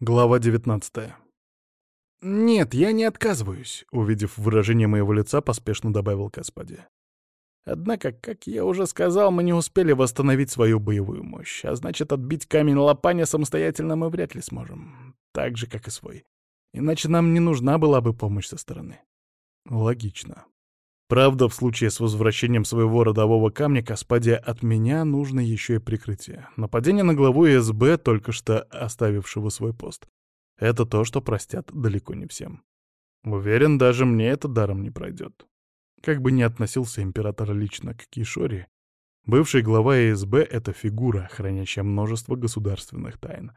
Глава 19 «Нет, я не отказываюсь», — увидев выражение моего лица, поспешно добавил Каспади. Однако, как я уже сказал, мы не успели восстановить свою боевую мощь, а значит, отбить камень лопаня самостоятельно мы вряд ли сможем, так же, как и свой. Иначе нам не нужна была бы помощь со стороны. Логично. Правда, в случае с возвращением своего родового камня Каспадия от меня нужно еще и прикрытие. Нападение на главу СБ, только что оставившего свой пост. Это то, что простят далеко не всем. Уверен, даже мне это даром не пройдет. Как бы ни относился император лично к Кишори, бывший глава СБ — это фигура, хранящая множество государственных тайн.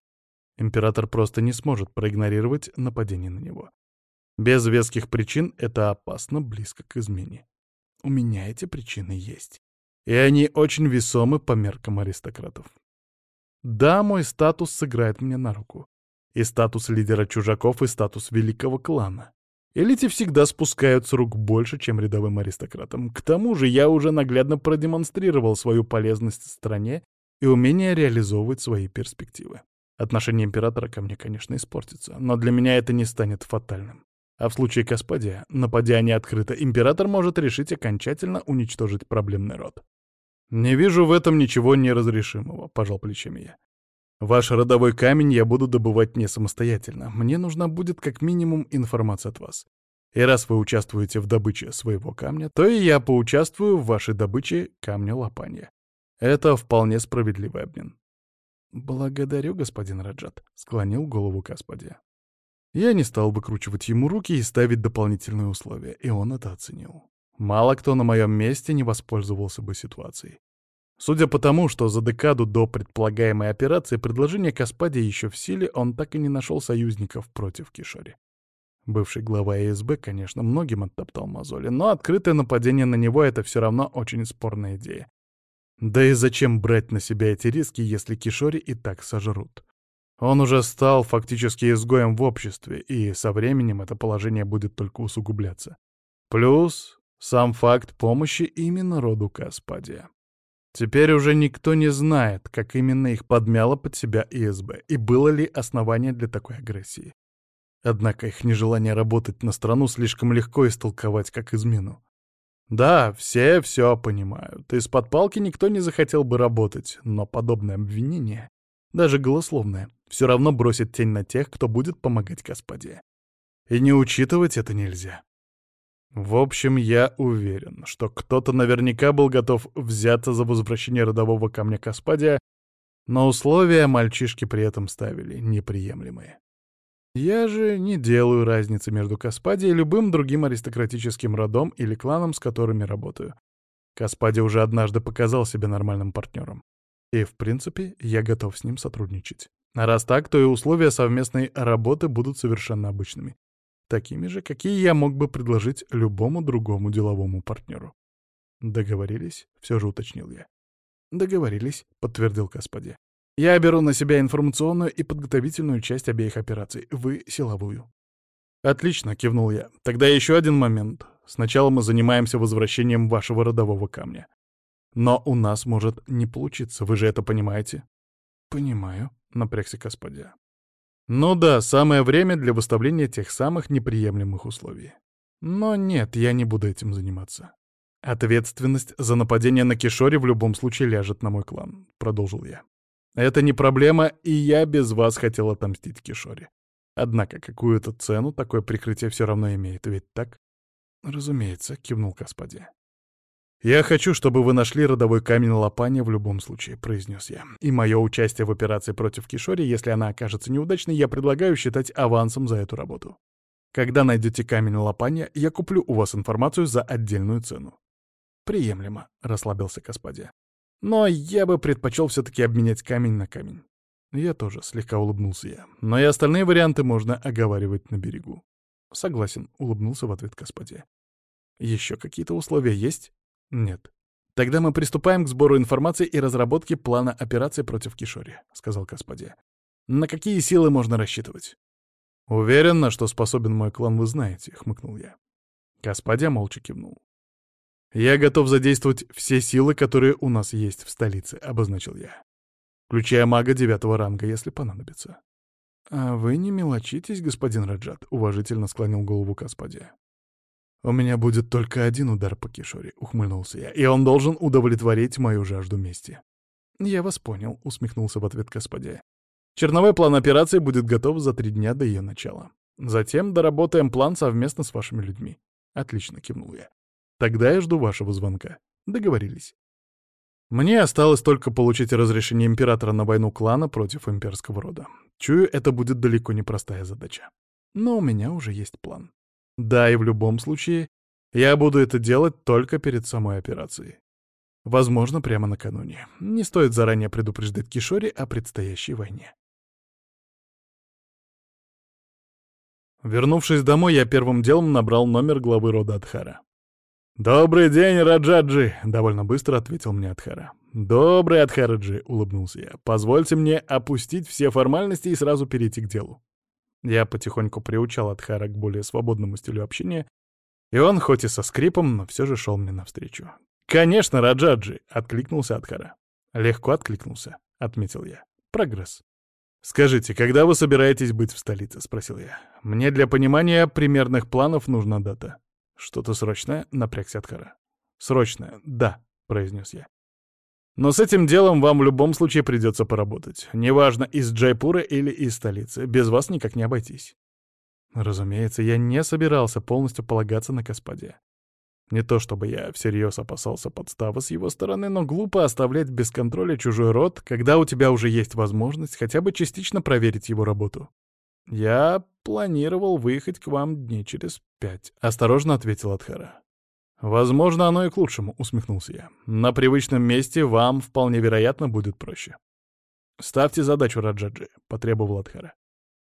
Император просто не сможет проигнорировать нападение на него. Без веских причин это опасно близко к измене. У меня эти причины есть. И они очень весомы по меркам аристократов. Да, мой статус сыграет мне на руку. И статус лидера чужаков, и статус великого клана. Элите всегда спускают с рук больше, чем рядовым аристократам. К тому же я уже наглядно продемонстрировал свою полезность стране и умение реализовывать свои перспективы. Отношение императора ко мне, конечно, испортится, но для меня это не станет фатальным. А в случае Каспадия, нападя открыто, император может решить окончательно уничтожить проблемный род. «Не вижу в этом ничего неразрешимого», — пожал плечами я. «Ваш родовой камень я буду добывать не самостоятельно. Мне нужна будет как минимум информация от вас. И раз вы участвуете в добыче своего камня, то и я поучаствую в вашей добыче камня лопанья. Это вполне справедливый обмен». «Благодарю, господин Раджат», — склонил голову Каспадия. Я не стал выкручивать ему руки и ставить дополнительные условия, и он это оценил. Мало кто на моем месте не воспользовался бы ситуацией. Судя по тому, что за декаду до предполагаемой операции предложение Каспади еще в силе, он так и не нашел союзников против Кишори. Бывший глава ИСБ, конечно, многим оттоптал мозоли, но открытое нападение на него — это все равно очень спорная идея. Да и зачем брать на себя эти риски, если Кишори и так сожрут? Он уже стал фактически изгоем в обществе, и со временем это положение будет только усугубляться. Плюс сам факт помощи именно роду Каспадия. Теперь уже никто не знает, как именно их подмяло под себя ИСБ, и было ли основание для такой агрессии. Однако их нежелание работать на страну слишком легко истолковать как измену. Да, все все понимают, из-под палки никто не захотел бы работать, но подобное обвинение, даже голословное, все равно бросит тень на тех, кто будет помогать Господе. И не учитывать это нельзя. В общем, я уверен, что кто-то наверняка был готов взяться за возвращение родового камня Каспадия, но условия мальчишки при этом ставили неприемлемые. Я же не делаю разницы между Каспади и любым другим аристократическим родом или кланом, с которыми работаю. Каспади уже однажды показал себя нормальным партнером. И, в принципе, я готов с ним сотрудничать. Раз так, то и условия совместной работы будут совершенно обычными. Такими же, какие я мог бы предложить любому другому деловому партнеру. «Договорились?» — все же уточнил я. «Договорились», — подтвердил Господи. «Я беру на себя информационную и подготовительную часть обеих операций, вы — силовую». «Отлично», — кивнул я. «Тогда еще один момент. Сначала мы занимаемся возвращением вашего родового камня. Но у нас может не получиться, вы же это понимаете?» «Понимаю», — напрягся господя. «Ну да, самое время для выставления тех самых неприемлемых условий. Но нет, я не буду этим заниматься. Ответственность за нападение на Кишори в любом случае ляжет на мой клан», — продолжил я. «Это не проблема, и я без вас хотел отомстить Кишори. Однако какую-то цену такое прикрытие все равно имеет, ведь так?» «Разумеется», — кивнул господи. «Я хочу, чтобы вы нашли родовой камень Лопани в любом случае», — произнес я. «И мое участие в операции против Кишори, если она окажется неудачной, я предлагаю считать авансом за эту работу. Когда найдете камень Лопани, я куплю у вас информацию за отдельную цену». «Приемлемо», — расслабился Каспадия. «Но я бы предпочел все-таки обменять камень на камень». Я тоже слегка улыбнулся я. Но и остальные варианты можно оговаривать на берегу. «Согласен», — улыбнулся в ответ Каспадия. «Еще какие-то условия есть?» «Нет. Тогда мы приступаем к сбору информации и разработке плана операции против Кишори», — сказал Каспади. «На какие силы можно рассчитывать?» «Уверен, на что способен мой клан, вы знаете», — хмыкнул я. Каспадия молча кивнул. «Я готов задействовать все силы, которые у нас есть в столице», — обозначил я. «Включая мага девятого ранга, если понадобится». «А вы не мелочитесь, господин Раджат», — уважительно склонил голову Каспади. «У меня будет только один удар по Кишоре», — ухмыльнулся я, «и он должен удовлетворить мою жажду мести». «Я вас понял», — усмехнулся в ответ Каспади. «Черновой план операции будет готов за три дня до ее начала. Затем доработаем план совместно с вашими людьми». «Отлично», — кивнул я. «Тогда я жду вашего звонка. Договорились». Мне осталось только получить разрешение императора на войну клана против имперского рода. Чую, это будет далеко не простая задача. Но у меня уже есть план. Да, и в любом случае, я буду это делать только перед самой операцией. Возможно, прямо накануне. Не стоит заранее предупреждать Кишори о предстоящей войне. Вернувшись домой, я первым делом набрал номер главы рода Адхара. «Добрый день, Раджаджи!» — довольно быстро ответил мне Адхара. «Добрый Адхараджи!» — улыбнулся я. «Позвольте мне опустить все формальности и сразу перейти к делу». Я потихоньку приучал Адхара к более свободному стилю общения, и он, хоть и со скрипом, но все же шел мне навстречу. «Конечно, Раджаджи!» — откликнулся Адхара. «Легко откликнулся», — отметил я. «Прогресс». «Скажите, когда вы собираетесь быть в столице?» — спросил я. «Мне для понимания примерных планов нужна дата». «Что-то срочное?» — напрягся Адхара. «Срочное, да», — произнес я. «Но с этим делом вам в любом случае придется поработать. Неважно, из Джайпура или из столицы. Без вас никак не обойтись». Разумеется, я не собирался полностью полагаться на Каспаде. Не то чтобы я всерьез опасался подставы с его стороны, но глупо оставлять без контроля чужой род, когда у тебя уже есть возможность хотя бы частично проверить его работу. «Я планировал выехать к вам дней через пять», — осторожно ответил Адхара. «Возможно, оно и к лучшему», — усмехнулся я. «На привычном месте вам вполне вероятно будет проще». «Ставьте задачу, Раджаджи», — потребовал Адхара.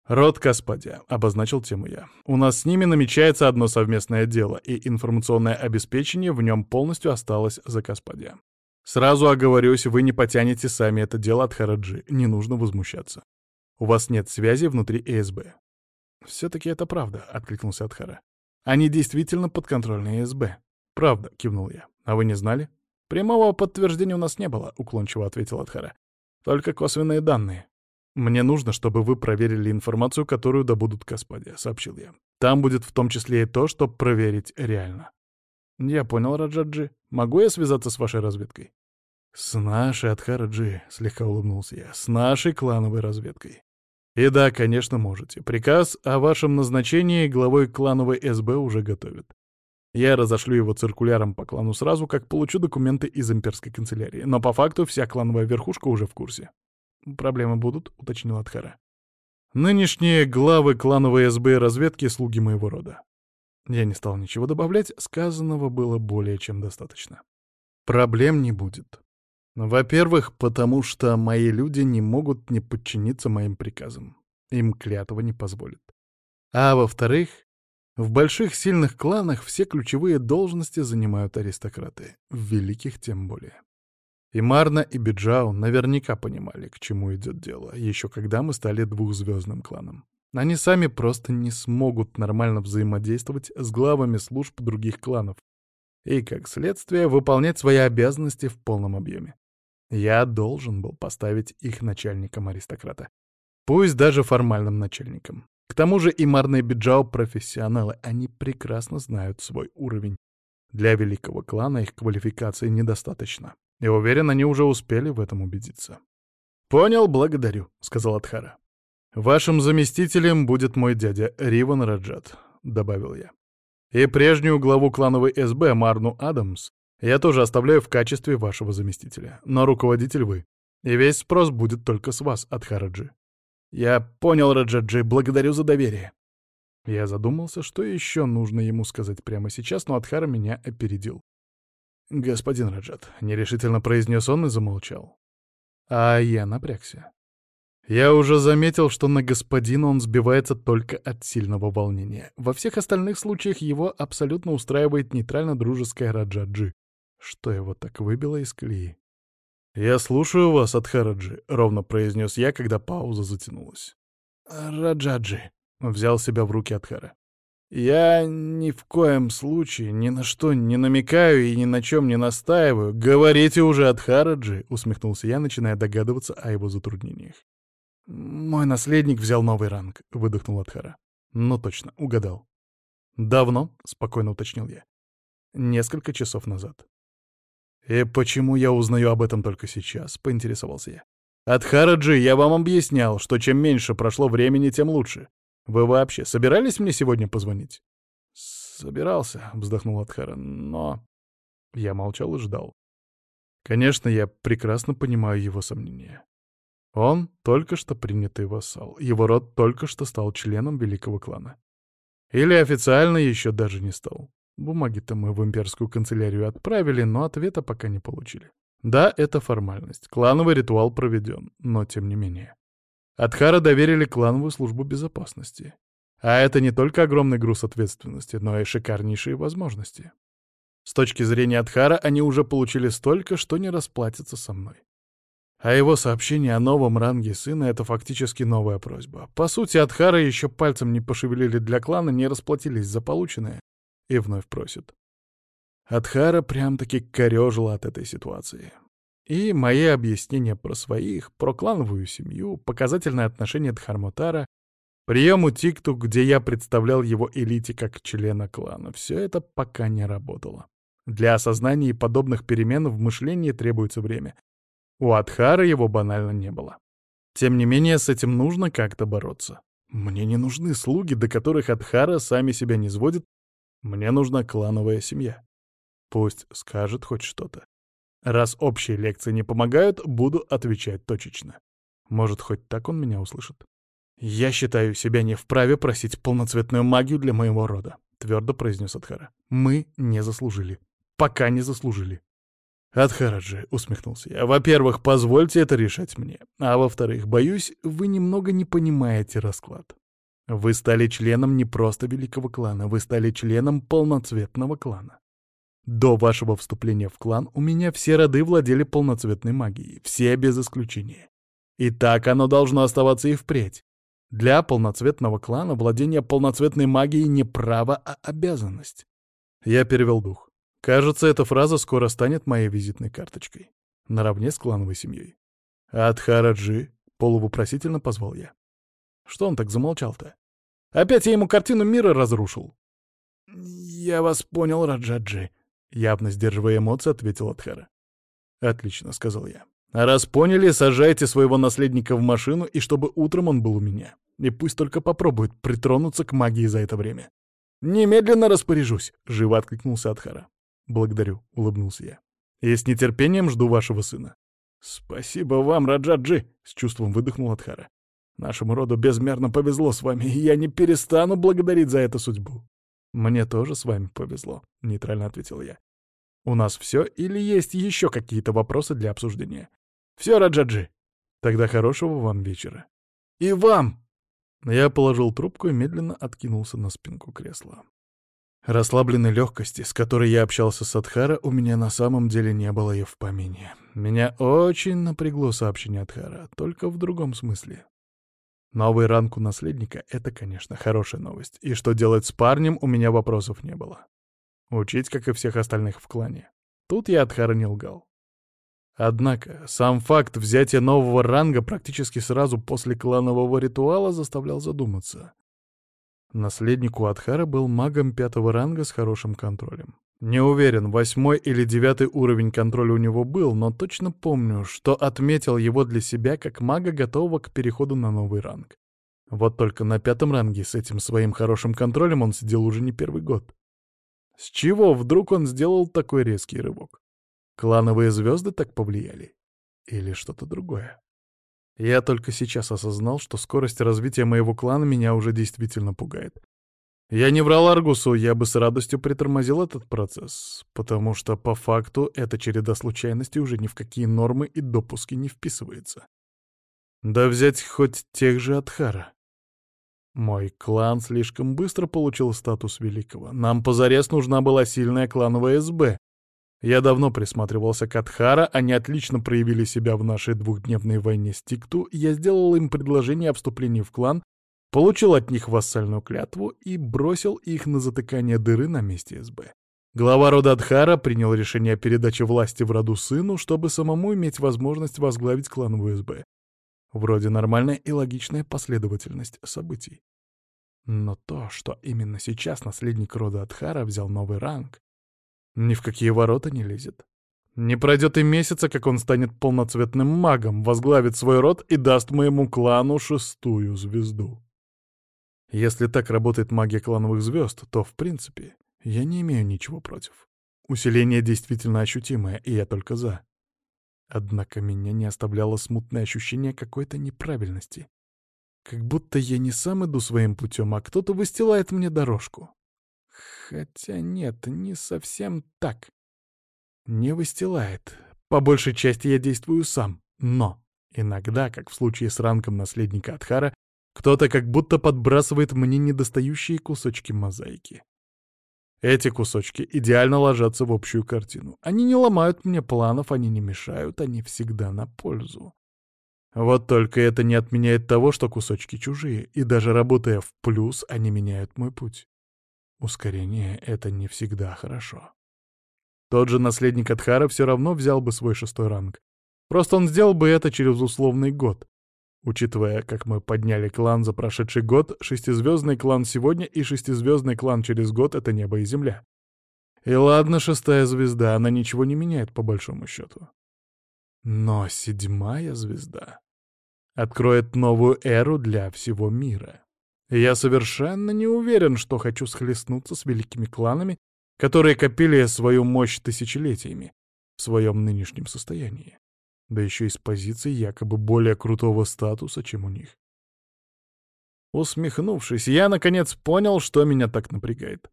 «Род Каспадия», — обозначил тему я. «У нас с ними намечается одно совместное дело, и информационное обеспечение в нем полностью осталось за Каспадия. Сразу оговорюсь, вы не потянете сами это дело от Хараджи, не нужно возмущаться. У вас нет связи внутри ЭСБ. «Все-таки это правда», — откликнулся Адхара. «Они действительно подконтрольны ЭСБ». «Правда», — кивнул я. «А вы не знали?» «Прямого подтверждения у нас не было», — уклончиво ответил Адхара. «Только косвенные данные». «Мне нужно, чтобы вы проверили информацию, которую добудут Каспаде», — сообщил я. «Там будет в том числе и то, что проверить реально». «Я понял, Раджаджи. Могу я связаться с вашей разведкой?» «С нашей, Адхараджи», — слегка улыбнулся я, — «с нашей клановой разведкой. И да, конечно, можете. Приказ о вашем назначении главой клановой СБ уже готовят. Я разошлю его циркуляром по клану сразу, как получу документы из имперской канцелярии. Но по факту вся клановая верхушка уже в курсе. «Проблемы будут», — уточнил Адхара. «Нынешние главы клановой СБ и разведки — слуги моего рода». Я не стал ничего добавлять, сказанного было более чем достаточно. Проблем не будет. Во-первых, потому что мои люди не могут не подчиниться моим приказам. Им клятва не позволит. А во-вторых, в больших сильных кланах все ключевые должности занимают аристократы, в великих тем более. И Марна, и Биджау наверняка понимали, к чему идет дело, еще когда мы стали двухзвездным кланом. Они сами просто не смогут нормально взаимодействовать с главами служб других кланов и, как следствие, выполнять свои обязанности в полном объеме. Я должен был поставить их начальником аристократа. Пусть даже формальным начальником. К тому же и Марна Биджао — профессионалы, они прекрасно знают свой уровень. Для великого клана их квалификации недостаточно. И уверен, они уже успели в этом убедиться. «Понял, благодарю», — сказал Адхара. «Вашим заместителем будет мой дядя Риван Раджат», — добавил я. «И прежнюю главу клановой СБ Марну Адамс я тоже оставляю в качестве вашего заместителя. Но руководитель вы. И весь спрос будет только с вас, от Хараджи. Я понял, Раджаджи, благодарю за доверие. Я задумался, что еще нужно ему сказать прямо сейчас, но Адхара меня опередил. «Господин Раджат», — нерешительно произнес он и замолчал. А я напрягся. Я уже заметил, что на господина он сбивается только от сильного волнения. Во всех остальных случаях его абсолютно устраивает нейтрально-дружеская Раджаджи. Что его так выбило из колеи? «Я слушаю вас, Адхараджи», — ровно произнес я, когда пауза затянулась. «Раджаджи», — взял себя в руки Адхара. «Я ни в коем случае ни на что не намекаю и ни на чем не настаиваю. Говорите уже, Адхараджи», — усмехнулся я, начиная догадываться о его затруднениях. «Мой наследник взял новый ранг», — выдохнул Адхара. «Ну точно, угадал». «Давно?» — спокойно уточнил я. «Несколько часов назад». «И почему я узнаю об этом только сейчас?» — поинтересовался я. «Адхараджи, я вам объяснял, что чем меньше прошло времени, тем лучше. Вы вообще собирались мне сегодня позвонить?» «Собирался», — вздохнул Адхара, — «но...» Я молчал и ждал. Конечно, я прекрасно понимаю его сомнения. Он только что принятый вассал, его род только что стал членом великого клана. Или официально еще даже не стал. Бумаги-то мы в имперскую канцелярию отправили, но ответа пока не получили. Да, это формальность. Клановый ритуал проведен, но тем не менее. Адхара доверили клановую службу безопасности. А это не только огромный груз ответственности, но и шикарнейшие возможности. С точки зрения Адхара они уже получили столько, что не расплатятся со мной. А его сообщение о новом ранге сына — это фактически новая просьба. По сути, Адхара еще пальцем не пошевелили для клана, не расплатились за полученное и вновь просят. Адхара прям-таки корёжила от этой ситуации. И мои объяснения про своих, про клановую семью, показательное отношение Дхармотара, прием у Тикту, где я представлял его элите как члена клана, все это пока не работало. Для осознания подобных перемен в мышлении требуется время. У Адхара его банально не было. Тем не менее, с этим нужно как-то бороться. Мне не нужны слуги, до которых Адхара сами себя не сводит. Мне нужна клановая семья. Пусть скажет хоть что-то. Раз общие лекции не помогают, буду отвечать точечно. Может, хоть так он меня услышит. Я считаю себя не вправе просить полноцветную магию для моего рода, твердо произнес Адхара. Мы не заслужили. Пока не заслужили. «Адхараджи», — усмехнулся я, — «во-первых, позвольте это решать мне, а во-вторых, боюсь, вы немного не понимаете расклад. Вы стали членом не просто великого клана, вы стали членом полноцветного клана. До вашего вступления в клан у меня все роды владели полноцветной магией, все без исключения. И так оно должно оставаться и впредь. Для полноцветного клана владение полноцветной магией не право, а обязанность. Я перевел дух. Кажется, эта фраза скоро станет моей визитной карточкой. Наравне с клановой семьей. «Адхараджи», — полувопросительно позвал я. Что он так замолчал-то? Опять я ему картину мира разрушил. «Я вас понял, Раджаджи», — явно сдерживая эмоции, ответил Адхара. «Отлично», — сказал я. «А раз поняли, сажайте своего наследника в машину, и чтобы утром он был у меня. И пусть только попробует притронуться к магии за это время». «Немедленно распоряжусь», — живо откликнулся Адхара. «Благодарю», — улыбнулся я. «И с нетерпением жду вашего сына». «Спасибо вам, Раджаджи», — с чувством выдохнул Адхара. «Нашему роду безмерно повезло с вами, и я не перестану благодарить за эту судьбу». «Мне тоже с вами повезло», — нейтрально ответил я. «У нас все или есть еще какие-то вопросы для обсуждения?» «Все, Раджаджи». «Тогда хорошего вам вечера». «И вам!» Я положил трубку и медленно откинулся на спинку кресла. Расслабленной легкости, с которой я общался с Адхара, у меня на самом деле не было и в помине. Меня очень напрягло сообщение Адхара, только в другом смысле. Новый ранг у наследника — это, конечно, хорошая новость, и что делать с парнем, у меня вопросов не было. Учить, как и всех остальных в клане. Тут я не лгал. Однако, сам факт взятия нового ранга практически сразу после кланового ритуала заставлял задуматься. Наследник у Адхара был магом пятого ранга с хорошим контролем. Не уверен, восьмой или девятый уровень контроля у него был, но точно помню, что отметил его для себя как мага, готового к переходу на новый ранг. Вот только на пятом ранге с этим своим хорошим контролем он сидел уже не первый год. С чего вдруг он сделал такой резкий рывок? Клановые звезды так повлияли? Или что-то другое? Я только сейчас осознал, что скорость развития моего клана меня уже действительно пугает. Я не врал Аргусу, я бы с радостью притормозил этот процесс, потому что по факту эта череда случайностей уже ни в какие нормы и допуски не вписывается. Да взять хоть тех же Адхара. Мой клан слишком быстро получил статус великого. Нам позарез нужна была сильная клановая СБ, я давно присматривался к Адхара, они отлично проявили себя в нашей двухдневной войне с Тикту, я сделал им предложение о вступлении в клан, получил от них вассальную клятву и бросил их на затыкание дыры на месте СБ. Глава рода Адхара принял решение о передаче власти в роду сыну, чтобы самому иметь возможность возглавить клановую СБ. Вроде нормальная и логичная последовательность событий. Но то, что именно сейчас наследник рода Адхара взял новый ранг, ни в какие ворота не лезет. Не пройдет и месяца, как он станет полноцветным магом, возглавит свой род и даст моему клану шестую звезду. Если так работает магия клановых звезд, то, в принципе, я не имею ничего против. Усиление действительно ощутимое, и я только за. Однако меня не оставляло смутное ощущение какой-то неправильности. Как будто я не сам иду своим путем, а кто-то выстилает мне дорожку. Хотя нет, не совсем так. Не выстилает. По большей части я действую сам. Но иногда, как в случае с ранком наследника Адхара, кто-то как будто подбрасывает мне недостающие кусочки мозаики. Эти кусочки идеально ложатся в общую картину. Они не ломают мне планов, они не мешают, они всегда на пользу. Вот только это не отменяет того, что кусочки чужие, и даже работая в плюс, они меняют мой путь. Ускорение — это не всегда хорошо. Тот же наследник Адхара все равно взял бы свой шестой ранг. Просто он сделал бы это через условный год. Учитывая, как мы подняли клан за прошедший год, шестизвездный клан сегодня и шестизвездный клан через год — это небо и земля. И ладно, шестая звезда, она ничего не меняет по большому счету. Но седьмая звезда откроет новую эру для всего мира. я совершенно не уверен, что хочу схлестнуться с великими кланами, которые копили свою мощь тысячелетиями в своем нынешнем состоянии да еще и с позиции якобы более крутого статуса, чем у них. Усмехнувшись, я наконец понял, что меня так напрягает.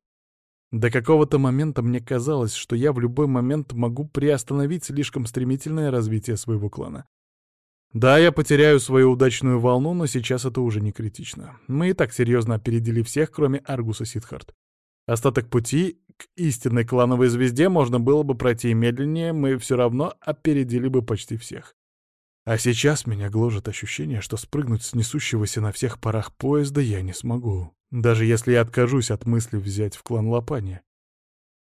До какого-то момента мне казалось, что я в любой момент могу приостановить слишком стремительное развитие своего клана. Да, я потеряю свою удачную волну, но сейчас это уже не критично. Мы и так серьезно опередили всех, кроме Аргуса Сидхарт. Остаток пути к истинной клановой звезде можно было бы пройти медленнее, мы все равно опередили бы почти всех. А сейчас меня гложет ощущение, что спрыгнуть с несущегося на всех парах поезда я не смогу, даже если я откажусь от мысли взять в клан Лопани.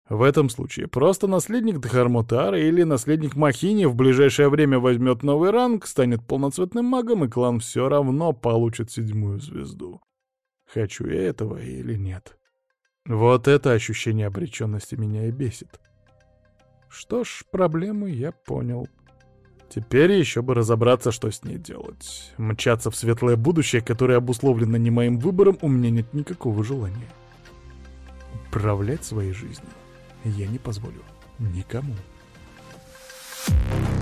В этом случае просто наследник Дхармутара или наследник Махини в ближайшее время возьмет новый ранг, станет полноцветным магом, и клан все равно получит седьмую звезду. Хочу я этого или нет? Вот это ощущение обреченности меня и бесит. Что ж, проблему я понял. Теперь еще бы разобраться, что с ней делать. Мчаться в светлое будущее, которое обусловлено не моим выбором, у меня нет никакого желания. Управлять своей жизнью я не позволю никому. Thank you.